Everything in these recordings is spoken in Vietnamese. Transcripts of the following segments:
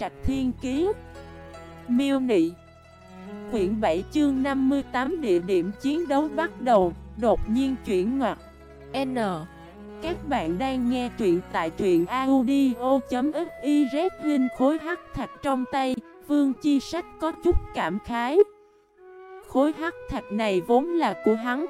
Trạch Thiên Kiế Miêu Nị. Quyển 7 chương 58 địa điểm chiến đấu bắt đầu, Đột nhiên chuyển ngoặt. N. Các bạn đang nghe truyện tại truyện audio.xyz Linh khối hắc thạch trong tay, Vương Chi Sách có chút cảm khái. Khối hắc thạch này vốn là của hắn.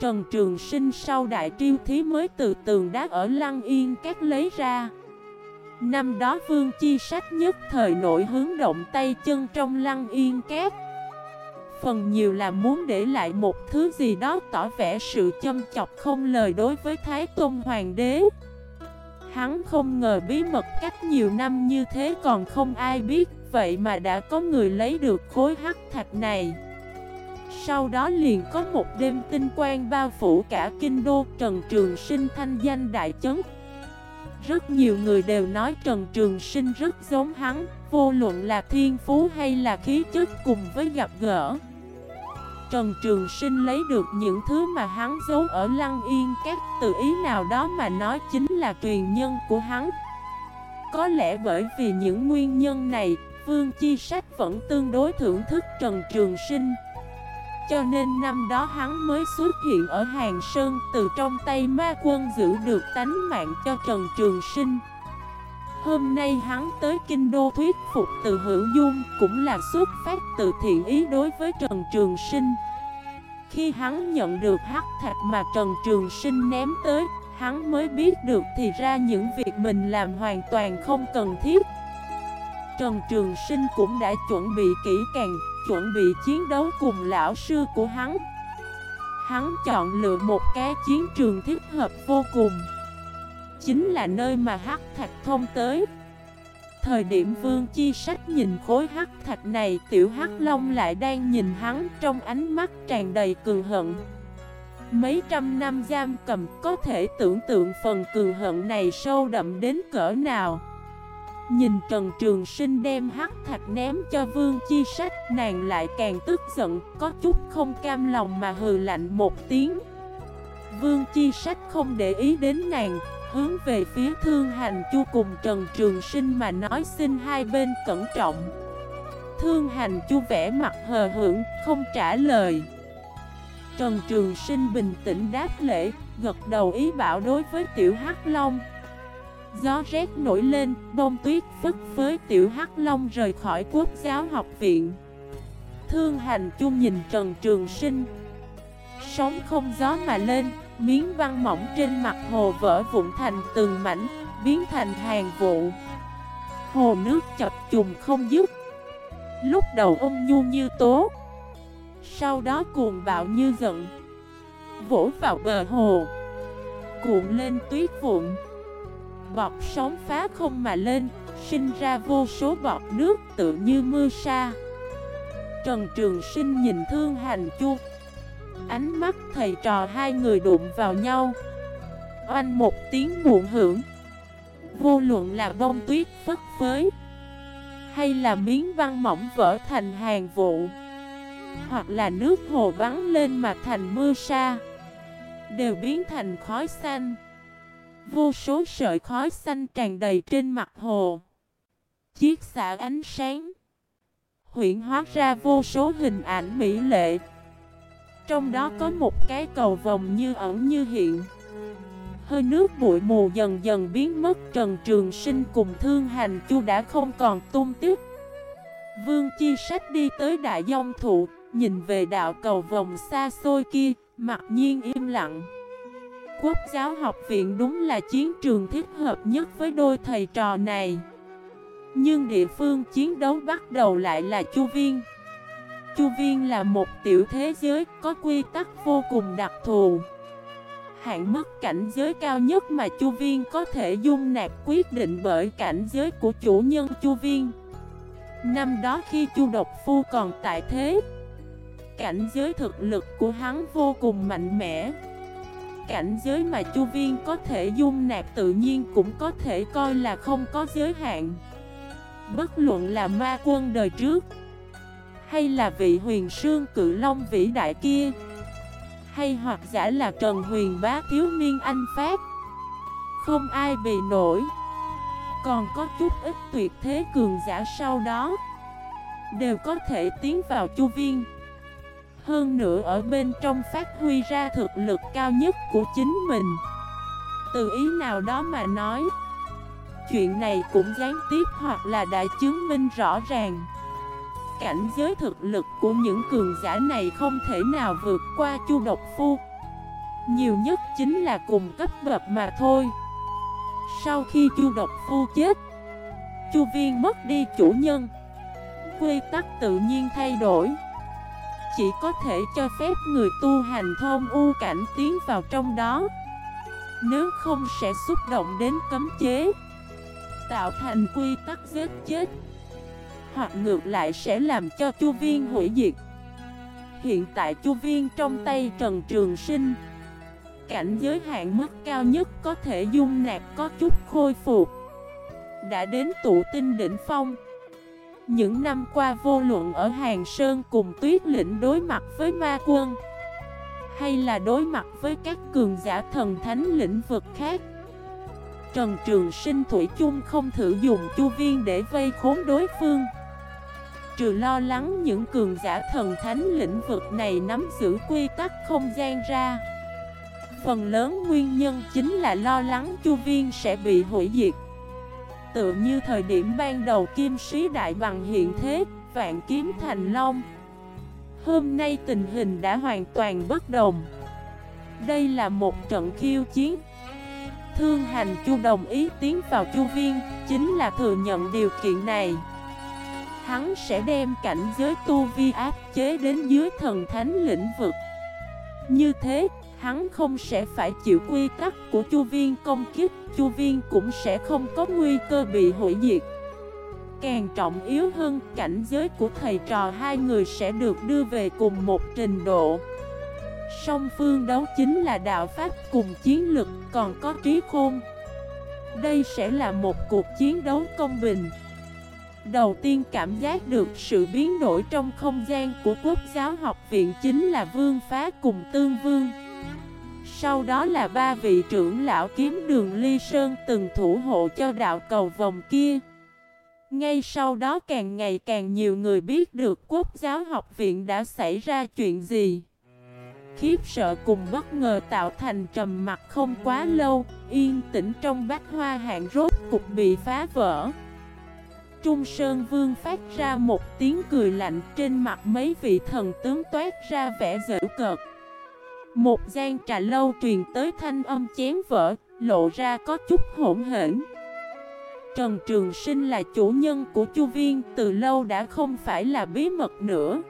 Trần Trường Sinh sau đại triêu thí mới từ tường đá ở Lăng Yên Các lấy ra. Năm đó Vương Chi Sách nhất thời nổi hướng động tay chân trong Lăng Yên két. Phần nhiều là muốn để lại một thứ gì đó tỏ vẻ sự châm chọc không lời đối với Thái Tôn Hoàng đế. Hắn không ngờ bí mật cách nhiều năm như thế còn không ai biết, Vậy mà đã có người lấy được khối hắc thạch này. Sau đó liền có một đêm tinh quang bao phủ cả kinh đô, Trần Trường Sinh thanh danh đại chấn. Rất nhiều người đều nói Trần Trường Sinh rất giống hắn, Vô luận là thiên phú hay là khí chất cùng với gặp gỡ. Trần Trường Sinh lấy được những thứ mà hắn giấu ở Lăng Yên, Các từ ý nào đó mà nói chính là truyền nhân của hắn. Có lẽ bởi vì những nguyên nhân này, Vương Chi Sách vẫn tương đối thưởng thức Trần Trường Sinh cho nên năm đó hắn mới xuất hiện ở Hàng Sơn, Từ trong tay ma quân giữ được tánh mạng cho Trần Trường Sinh. Hôm nay hắn tới Kinh Đô thuyết phục từ hữu dung, Cũng là xuất phát từ thiện ý đối với Trần Trường Sinh. Khi hắn nhận được hắc thạch mà Trần Trường Sinh ném tới, Hắn mới biết được thì ra những việc mình làm hoàn toàn không cần thiết. Trần Trường Sinh cũng đã chuẩn bị kỹ càng chuẩn bị chiến đấu cùng lão sư của hắn. Hắn chọn lựa một cái chiến trường thích hợp vô cùng. Chính là nơi mà Hắc Thạch thông tới. Thời điểm Vương Chi Sách nhìn khối Hắc Thạch này, Tiểu Hắc Long lại đang nhìn hắn trong ánh mắt tràn đầy cường hận. Mấy trăm năm giam cầm, có thể tưởng tượng phần cường hận này sâu đậm đến cỡ nào. Nhìn Trần Trường Sinh đem hắc thạch ném cho Vương Chi Sách, Nàng lại càng tức giận, Có chút không cam lòng mà hừ lạnh một tiếng. Vương Chi Sách không để ý đến nàng, Hướng về phía Thương Hành Chu cùng Trần Trường Sinh mà nói xin hai bên cẩn trọng. Thương Hành Chu vẽ mặt hờ hững, không trả lời. Trần Trường Sinh bình tĩnh đáp lễ, Gật đầu ý bảo đối với Tiểu Hắc Long. Gió rét nổi lên, bông tuyết phức với tiểu hắc long rời khỏi quốc giáo học viện. Thương hành chung nhìn Trần Trường Sinh. Sống không gió mà lên, miếng băng mỏng trên mặt hồ vỡ vụn thành từng mảnh, biến thành hàng vụ. Hồ nước chập trùng không dứt. Lúc đầu ôm nhu như tố. Sau đó cuồng bạo như giận. Vỗ vào bờ hồ. Cuộn lên tuyết vụn. Bọt sóng phá không mà lên, Sinh ra vô số bọt nước tự như mưa sa. Trần Trường Sinh nhìn Thương Hành Chu. Ánh mắt thầy trò hai người đụng vào nhau. Oanh một tiếng muộn hưởng. Vô luận là bông tuyết, phất phới, Hay là miếng băng mỏng vỡ thành hàng vụ, Hoặc là nước hồ bắn lên mà thành mưa sa, Đều biến thành khói xanh. Vô số sợi khói xanh tràn đầy trên mặt hồ. Chiếc xạ ánh sáng Huyện hóa ra vô số hình ảnh mỹ lệ. Trong đó có một cái cầu vòng như ẩn như hiện. Hơi nước bụi mù dần dần biến mất, Trần Trường Sinh cùng Thương Hành Chu đã không còn tung tích. Vương Chi Sách đi tới đại dông thụ, Nhìn về đạo cầu vòng xa xôi kia, Mặc nhiên im lặng. Quốc giáo học viện đúng là chiến trường thích hợp nhất với đôi thầy trò này. Nhưng địa phương chiến đấu bắt đầu lại là Chu Viên. Chu Viên là một tiểu thế giới có quy tắc vô cùng đặc thù. Hạn mức cảnh giới cao nhất mà Chu Viên có thể dung nạp quyết định bởi cảnh giới của chủ nhân Chu Viên. Năm đó khi Chu Độc Phu còn tại thế, Cảnh giới thực lực của hắn vô cùng mạnh mẽ cảnh giới mà chu viên có thể dung nạp tự nhiên cũng có thể coi là không có giới hạn. Bất luận là ma quân đời trước, Hay là vị huyền sương cự long vĩ đại kia, Hay hoặc giả là Trần Huyền bá thiếu niên anh Pháp, Không ai bị nổi. Còn có chút ít tuyệt thế cường giả sau đó, Đều có thể tiến vào chu viên. Hơn nữa ở bên trong phát huy ra thực lực cao nhất của chính mình. Từ ý nào đó mà nói, Chuyện này cũng gián tiếp hoặc là đã chứng minh rõ ràng. Cảnh giới thực lực của những cường giả này không thể nào vượt qua chu độc phu. Nhiều nhất chính là cùng cấp bậc mà thôi. Sau khi chu độc phu chết, Chu viên mất đi chủ nhân. Quy tắc tự nhiên thay đổi. Chỉ có thể cho phép người tu hành thôn u cảnh tiến vào trong đó. Nếu không sẽ xúc động đến cấm chế, Tạo thành quy tắc giết chết, Hoặc ngược lại sẽ làm cho chu viên hủy diệt. Hiện tại chu viên trong tay Trần Trường Sinh, Cảnh giới hạn mức cao nhất có thể dung nạp có chút khôi phục. Đã đến tụ tinh đỉnh phong những năm qua vô luận ở Hàng Sơn cùng tuyết lĩnh đối mặt với ma quân, Hay là đối mặt với các cường giả thần thánh lĩnh vực khác, Trần Trường Sinh Thủy chung không thử dùng chu viên để vây khốn đối phương. Trừ lo lắng những cường giả thần thánh lĩnh vực này nắm giữ quy tắc không gian ra, Phần lớn nguyên nhân chính là lo lắng chu viên sẽ bị hủy diệt. Tựa như thời điểm ban đầu kim sĩ đại bằng hiện thế, vạn kiếm thành long. Hôm nay tình hình đã hoàn toàn bất đồng. Đây là một trận khiêu chiến. Thương hành chu đồng ý tiến vào chu viên Chính là thừa nhận điều kiện này. Hắn sẽ đem cảnh giới tu vi áp chế đến dưới thần thánh lĩnh vực. Như thế, hắn không sẽ phải chịu quy tắc của chu viên công kích Chu viên cũng sẽ không có nguy cơ bị hủy diệt. Càng trọng yếu hơn, cảnh giới của thầy trò hai người sẽ được đưa về cùng một trình độ. Song phương đấu chính là đạo pháp cùng chiến lực còn có trí khôn. Đây sẽ là một cuộc chiến đấu công bình. Đầu tiên cảm giác được sự biến đổi trong không gian của quốc giáo học viện chính là vương phá cùng tương vương. Sau đó là ba vị trưởng lão kiếm đường ly sơn từng thủ hộ cho đạo cầu vòng kia. Ngay sau đó càng ngày càng nhiều người biết được quốc giáo học viện đã xảy ra chuyện gì. Khiếp sợ cùng bất ngờ tạo thành trầm mặt không quá lâu, Yên tĩnh trong bát hoa hạng rốt cục bị phá vỡ. Trung Sơn Vương phát ra một tiếng cười lạnh trên mặt mấy vị thần tướng toát ra vẻ dễ cợt. Một gian trà lâu truyền tới thanh âm chén vỡ, lộ ra có chút hỗn hển. Trần Trường Sinh là chủ nhân của Chu Viên từ lâu đã không phải là bí mật nữa.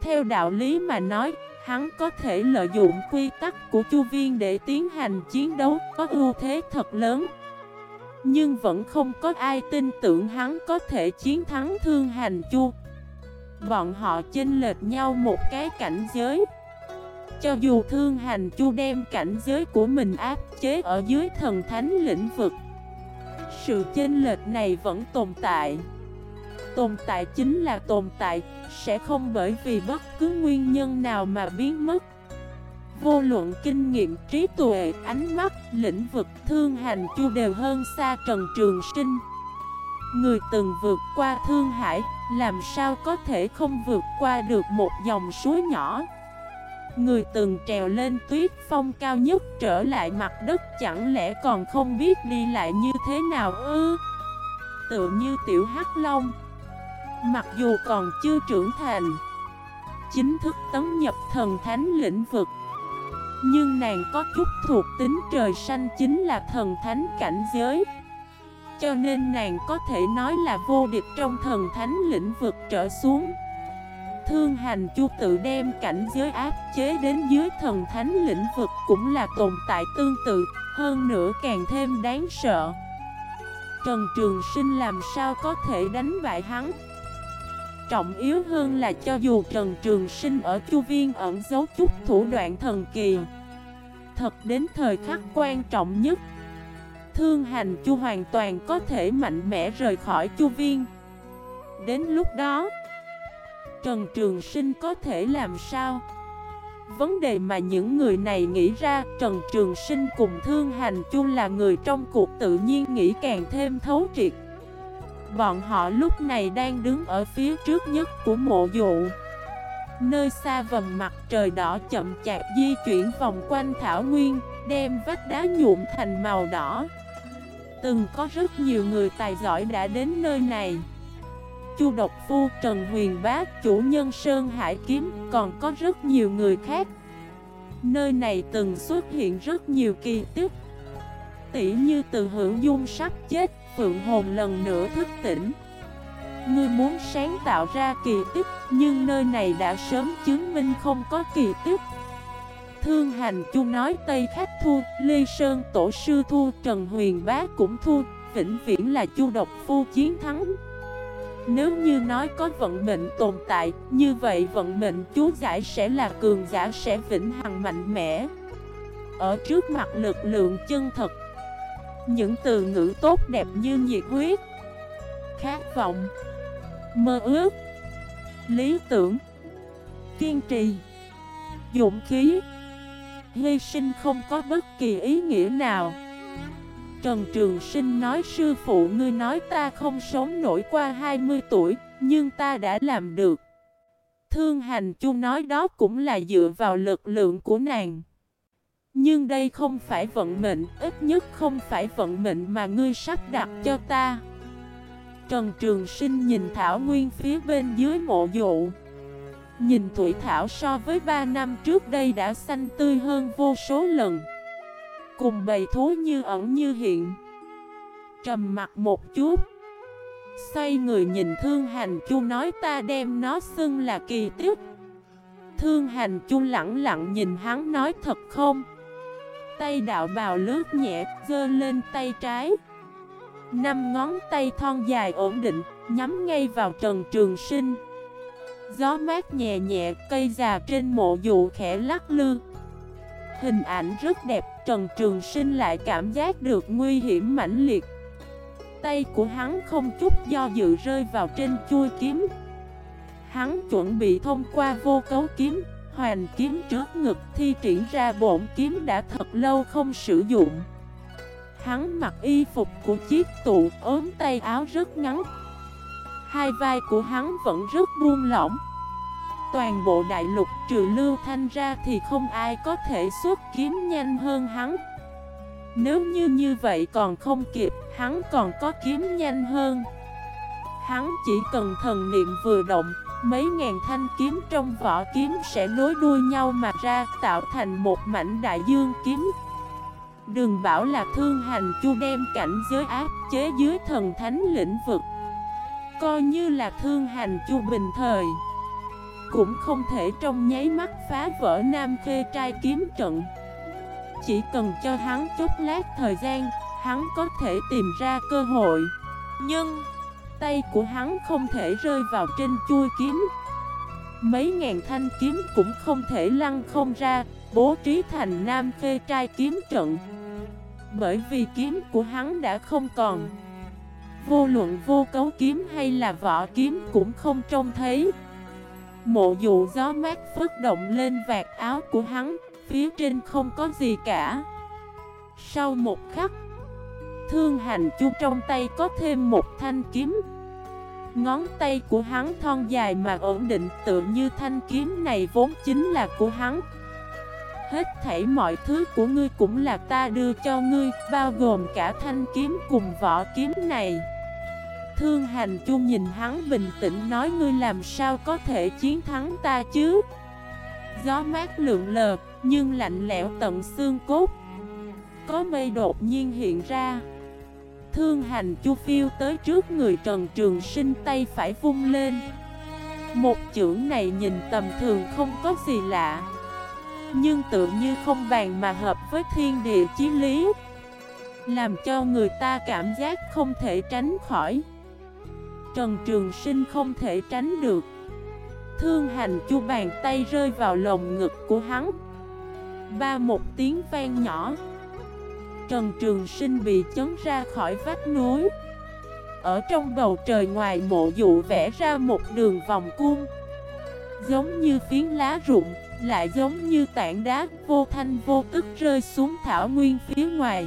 Theo đạo lý mà nói, Hắn có thể lợi dụng quy tắc của Chu Viên để tiến hành chiến đấu có ưu thế thật lớn. Nhưng vẫn không có ai tin tưởng hắn có thể chiến thắng thương hành Chu. Bọn họ chênh lệch nhau một cái cảnh giới. Cho dù thương hành Chu đem cảnh giới của mình áp chế ở dưới thần thánh lĩnh vực. Sự chênh lệch này vẫn tồn tại. Tồn tại chính là tồn tại sẽ không bởi vì bất cứ nguyên nhân nào mà biến mất. Vô luận kinh nghiệm, trí tuệ, ánh mắt, lĩnh vực, thương hành chu đều hơn xa Trần Trường Sinh. Người từng vượt qua thương hải, làm sao có thể không vượt qua được một dòng suối nhỏ? Người từng trèo lên tuyết phong cao nhất trở lại mặt đất chẳng lẽ còn không biết đi lại như thế nào ư? Tựa như tiểu hắc long. Mặc dù còn chưa trưởng thành, Chính thức tấn nhập thần thánh lĩnh vực, Nhưng nàng có chút thuộc tính trời xanh chính là thần thánh cảnh giới. Cho nên nàng có thể nói là vô địch trong thần thánh lĩnh vực trở xuống. Thương hành chu tự đem cảnh giới áp chế đến dưới thần thánh lĩnh vực cũng là tồn tại tương tự, Hơn nữa càng thêm đáng sợ. Trần Trường Sinh làm sao có thể đánh bại hắn? Trọng yếu hơn là cho dù Trần Trường Sinh ở Chu Viên ẩn giấu chút thủ đoạn thần kỳ, Thật đến thời khắc quan trọng nhất, Thương hành Chu hoàn toàn có thể mạnh mẽ rời khỏi Chu Viên. Đến lúc đó Trần Trường Sinh có thể làm sao? Vấn đề mà những người này nghĩ ra, Trần Trường Sinh cùng Thương Hành Chu là người trong cuộc tự nhiên nghĩ càng thêm thấu triệt. Bọn họ lúc này đang đứng ở phía trước nhất của mộ dụ. Nơi xa vầng mặt trời đỏ chậm chạp di chuyển vòng quanh thảo nguyên, Đem vách đá nhuộm thành màu đỏ. Từng có rất nhiều người tài giỏi đã đến nơi này. Chu Độc Phu, Trần Huyền Bá, chủ nhân Sơn Hải Kiếm Còn có rất nhiều người khác. Nơi này từng xuất hiện rất nhiều kỳ tích. Tỷ như từ hữu dung sắp chết Phượng hồn lần nữa thức tỉnh. Ngươi muốn sáng tạo ra kỳ tích Nhưng nơi này đã sớm chứng minh không có kỳ tích. Thương hành chu nói Tây Khách thua Lê Sơn tổ sư thua Trần Huyền Bá cũng thua Vĩnh viễn là chu độc phu chiến thắng. Nếu như nói có vận mệnh tồn tại, Như vậy vận mệnh chú giải sẽ là cường giả sẽ vĩnh hằng mạnh mẽ. Ở trước mặt lực lượng chân thật, Những từ ngữ tốt đẹp như nhiệt huyết, Khát vọng, Mơ ước, Lý tưởng, Kiên trì, dũng khí, Hy sinh không có bất kỳ ý nghĩa nào. Trần Trường Sinh nói, sư phụ, ngươi nói ta không sống nổi qua 20 tuổi, Nhưng ta đã làm được. Thương hành chu nói, đó cũng là dựa vào lực lượng của nàng. Nhưng đây không phải vận mệnh, Ít nhất không phải vận mệnh mà ngươi sắp đặt cho ta. Trần Trường Sinh nhìn Thảo Nguyên phía bên dưới mộ dụ. Nhìn Thủy Thảo so với 3 năm trước đây đã xanh tươi hơn vô số lần. Cùng bầy thú như ẩn như hiện. Trầm mặt một chút. Xoay người nhìn Thương Hành Chu nói ta đem nó xưng là kỳ tích. Thương Hành Chu lặng lặng nhìn hắn nói thật không? Tay đạo bào lướt nhẹ, dơ lên tay trái. Năm ngón tay thon dài ổn định, nhắm ngay vào Trần Trường Sinh. Gió mát nhẹ nhẹ, cây già trên mộ dụ khẽ lắc lư. Hình ảnh rất đẹp, Trần Trường Sinh lại cảm giác được nguy hiểm mãnh liệt. Tay của hắn không chút do dự rơi vào trên chui kiếm. Hắn chuẩn bị thông qua vô cấu kiếm, Hoàn kiếm trước ngực thi triển ra bổn kiếm đã thật lâu không sử dụng. Hắn mặc y phục của chiếc tụ ốm tay áo rất ngắn. Hai vai của hắn vẫn rất buông lỏng. Toàn bộ đại lục trừ lưu thanh ra thì không ai có thể xuất kiếm nhanh hơn hắn. Nếu như như vậy còn không kịp, hắn còn có kiếm nhanh hơn. Hắn chỉ cần thần niệm vừa động, mấy ngàn thanh kiếm trong vỏ kiếm sẽ nối đuôi nhau mà ra tạo thành một mảnh đại dương kiếm. Đừng bảo là thương hành chu đem cảnh giới áp chế dưới thần thánh lĩnh vực. Coi như là thương hành chu bình thời. Cũng không thể trong nháy mắt phá vỡ nam khê trai kiếm trận. Chỉ cần cho hắn chút lát thời gian, Hắn có thể tìm ra cơ hội. Nhưng, Tay của hắn không thể rơi vào trên chui kiếm. Mấy ngàn thanh kiếm cũng không thể lăn không ra, Bố trí thành nam khê trai kiếm trận. Bởi vì kiếm của hắn đã không còn. Vô luận vô cấu kiếm hay là vỏ kiếm cũng không trông thấy. Mộ dụ gió mát phức động lên vạt áo của hắn, Phía trên không có gì cả. Sau một khắc, Thương hành chu trong tay có thêm một thanh kiếm. Ngón tay của hắn thon dài mà ổn định tự như thanh kiếm này vốn chính là của hắn. Hết thảy mọi thứ của ngươi cũng là ta đưa cho ngươi, Bao gồm cả thanh kiếm cùng vỏ kiếm này. Thương hành chu nhìn hắn bình tĩnh nói, ngươi làm sao có thể chiến thắng ta chứ? Gió mát lượng lờ, nhưng lạnh lẽo tận xương cốt. Có mây đột nhiên hiện ra. Thương hành chu phiêu tới trước người Trần Trường Sinh, tay phải vung lên. Một chưởng này nhìn tầm thường không có gì lạ, nhưng tự như không bàn mà hợp với thiên địa chí lý, Làm cho người ta cảm giác không thể tránh khỏi. Trần Trường Sinh không thể tránh được. Thương hành chu bàn tay rơi vào lồng ngực của hắn. Ba một tiếng vang nhỏ. Trần Trường Sinh bị chấn ra khỏi vách núi. Ở trong bầu trời ngoài mộ dụ vẽ ra một đường vòng cung. Giống như phiến lá rụng, Lại giống như tảng đá vô thanh vô tức rơi xuống thảo nguyên phía ngoài.